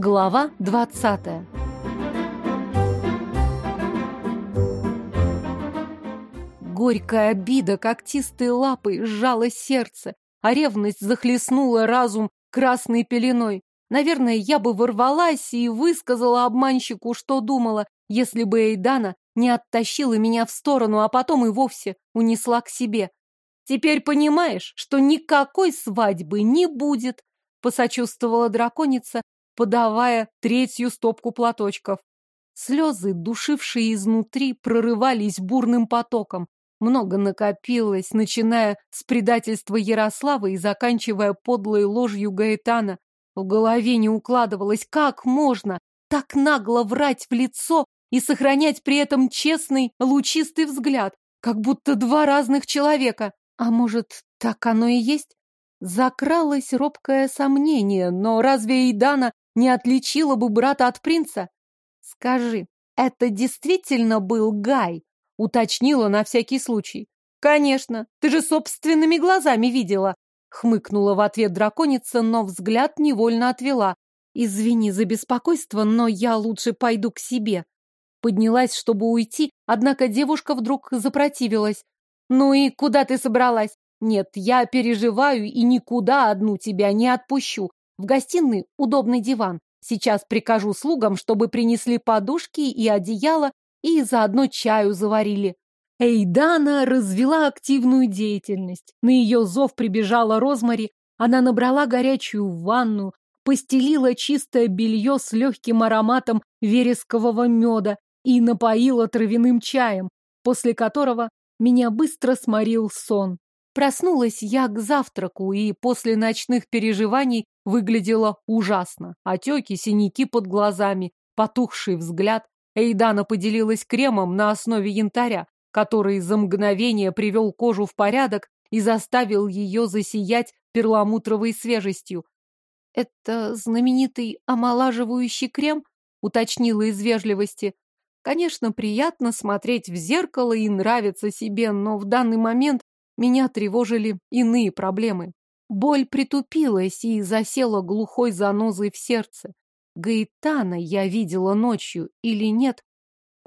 Глава двадцатая Горькая обида когтистой лапой сжала сердце, а ревность захлестнула разум красной пеленой. Наверное, я бы ворвалась и высказала обманщику, что думала, если бы Эйдана не оттащила меня в сторону, а потом и вовсе унесла к себе. Теперь понимаешь, что никакой свадьбы не будет, посочувствовала драконица, подавая третью стопку платочков. Слезы, душившие изнутри, прорывались бурным потоком. Много накопилось, начиная с предательства Ярослава и заканчивая подлой ложью Гаэтана. В голове не укладывалось, как можно так нагло врать в лицо и сохранять при этом честный, лучистый взгляд, как будто два разных человека. А может, так оно и есть? Закралось робкое сомнение, но разве Эйдана не отличила бы брата от принца? Скажи, это действительно был Гай? Уточнила на всякий случай. Конечно, ты же собственными глазами видела. Хмыкнула в ответ драконица, но взгляд невольно отвела. Извини за беспокойство, но я лучше пойду к себе. Поднялась, чтобы уйти, однако девушка вдруг запротивилась. Ну и куда ты собралась? Нет, я переживаю и никуда одну тебя не отпущу. В гостиной удобный диван. Сейчас прикажу слугам, чтобы принесли подушки и одеяло, и заодно чаю заварили. Эйдана развела активную деятельность. На ее зов прибежала Розмари, она набрала горячую ванну, постелила чистое белье с легким ароматом верескового меда и напоила травяным чаем, после которого меня быстро сморил сон. Проснулась я к завтраку и после ночных переживаний выглядела ужасно. Отеки, синяки под глазами, потухший взгляд, Эйдана поделилась кремом на основе янтаря, который за мгновение привел кожу в порядок и заставил ее засиять перламутровой свежестью. «Это знаменитый омолаживающий крем?» — уточнила из вежливости. Конечно, приятно смотреть в зеркало и нравиться себе, но в данный момент меня тревожили иные проблемы. Боль притупилась и засела глухой занозой в сердце. Гаитана я видела ночью или нет,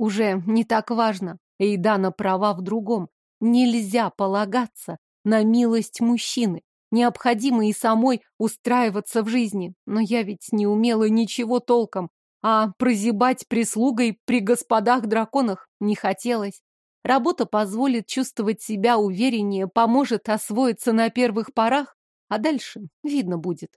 уже не так важно. Эйдана права в другом. Нельзя полагаться на милость мужчины. Необходимо и самой устраиваться в жизни. Но я ведь не умела ничего толком. А прозябать прислугой при господах-драконах не хотелось. Работа позволит чувствовать себя увереннее, поможет освоиться на первых порах, а дальше видно будет.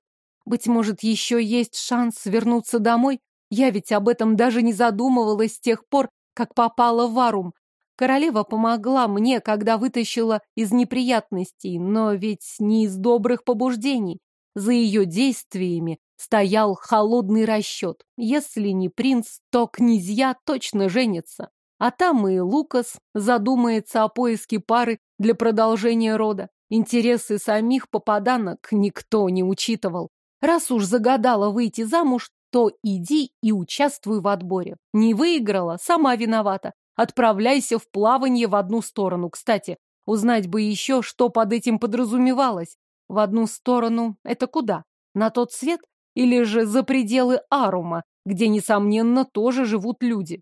Быть может, еще есть шанс вернуться домой? Я ведь об этом даже не задумывалась с тех пор, как попала в Арум. Королева помогла мне, когда вытащила из неприятностей, но ведь не из добрых побуждений. За ее действиями стоял холодный расчет. Если не принц, то князья точно женятся. А там и Лукас задумается о поиске пары для продолжения рода. Интересы самих попаданок никто не учитывал. Раз уж загадала выйти замуж, то иди и участвуй в отборе. Не выиграла, сама виновата. Отправляйся в плавание в одну сторону. Кстати, узнать бы еще, что под этим подразумевалось. В одну сторону — это куда? На тот свет? Или же за пределы Арума, где, несомненно, тоже живут люди?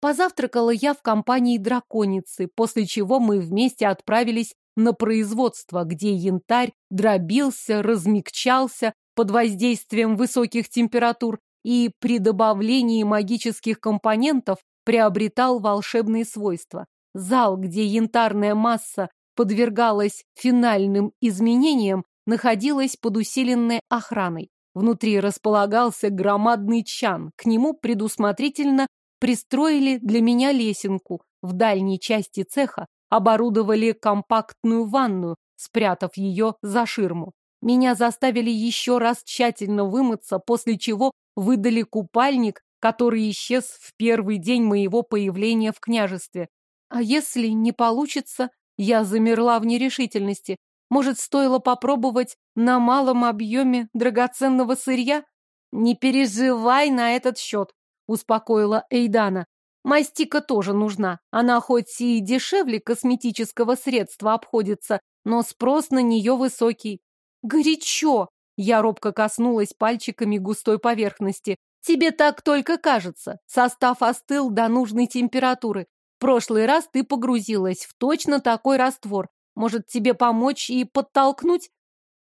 Позавтракала я в компании драконицы, после чего мы вместе отправились на производство, где янтарь дробился, размягчался, под воздействием высоких температур и при добавлении магических компонентов приобретал волшебные свойства. Зал, где янтарная масса подвергалась финальным изменениям, находилась под усиленной охраной. Внутри располагался громадный чан. К нему предусмотрительно пристроили для меня лесенку. В дальней части цеха оборудовали компактную ванную, спрятав ее за ширму. Меня заставили еще раз тщательно вымыться, после чего выдали купальник, который исчез в первый день моего появления в княжестве. А если не получится, я замерла в нерешительности. Может, стоило попробовать на малом объеме драгоценного сырья? Не переживай на этот счет, успокоила Эйдана. Мастика тоже нужна. Она хоть и дешевле косметического средства обходится, но спрос на нее высокий. Горячо! Я робко коснулась пальчиками густой поверхности. Тебе так только кажется. Состав остыл до нужной температуры. В прошлый раз ты погрузилась в точно такой раствор. Может, тебе помочь и подтолкнуть?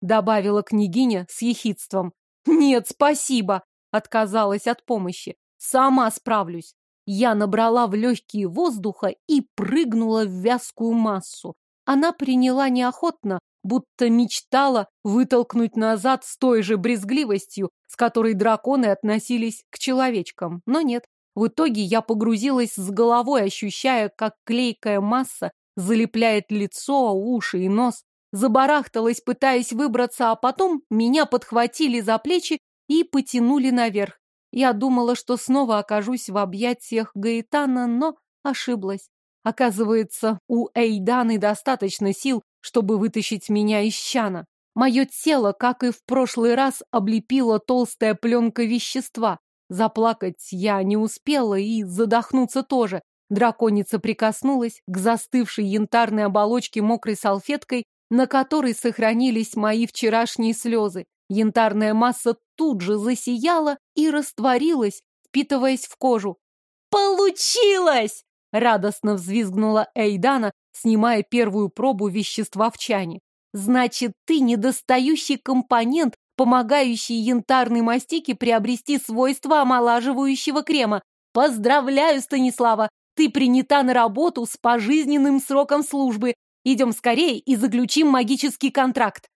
Добавила княгиня с ехидством. Нет, спасибо. Отказалась от помощи. Сама справлюсь. Я набрала в легкие воздуха и прыгнула в вязкую массу. Она приняла неохотно, будто мечтала вытолкнуть назад с той же брезгливостью, с которой драконы относились к человечкам. Но нет. В итоге я погрузилась с головой, ощущая, как клейкая масса залепляет лицо, уши и нос. Забарахталась, пытаясь выбраться, а потом меня подхватили за плечи и потянули наверх. Я думала, что снова окажусь в объятиях Гаэтана, но ошиблась. Оказывается, у Эйданы достаточно сил, чтобы вытащить меня из щана. Мое тело, как и в прошлый раз, облепила толстая пленка вещества. Заплакать я не успела и задохнуться тоже. Драконица прикоснулась к застывшей янтарной оболочке мокрой салфеткой, на которой сохранились мои вчерашние слезы. Янтарная масса тут же засияла и растворилась, впитываясь в кожу. «Получилось!» — радостно взвизгнула Эйдана, снимая первую пробу вещества в чане. «Значит, ты недостающий компонент, помогающий янтарной мастике приобрести свойства омолаживающего крема. Поздравляю, Станислава! Ты принята на работу с пожизненным сроком службы. Идем скорее и заключим магический контракт.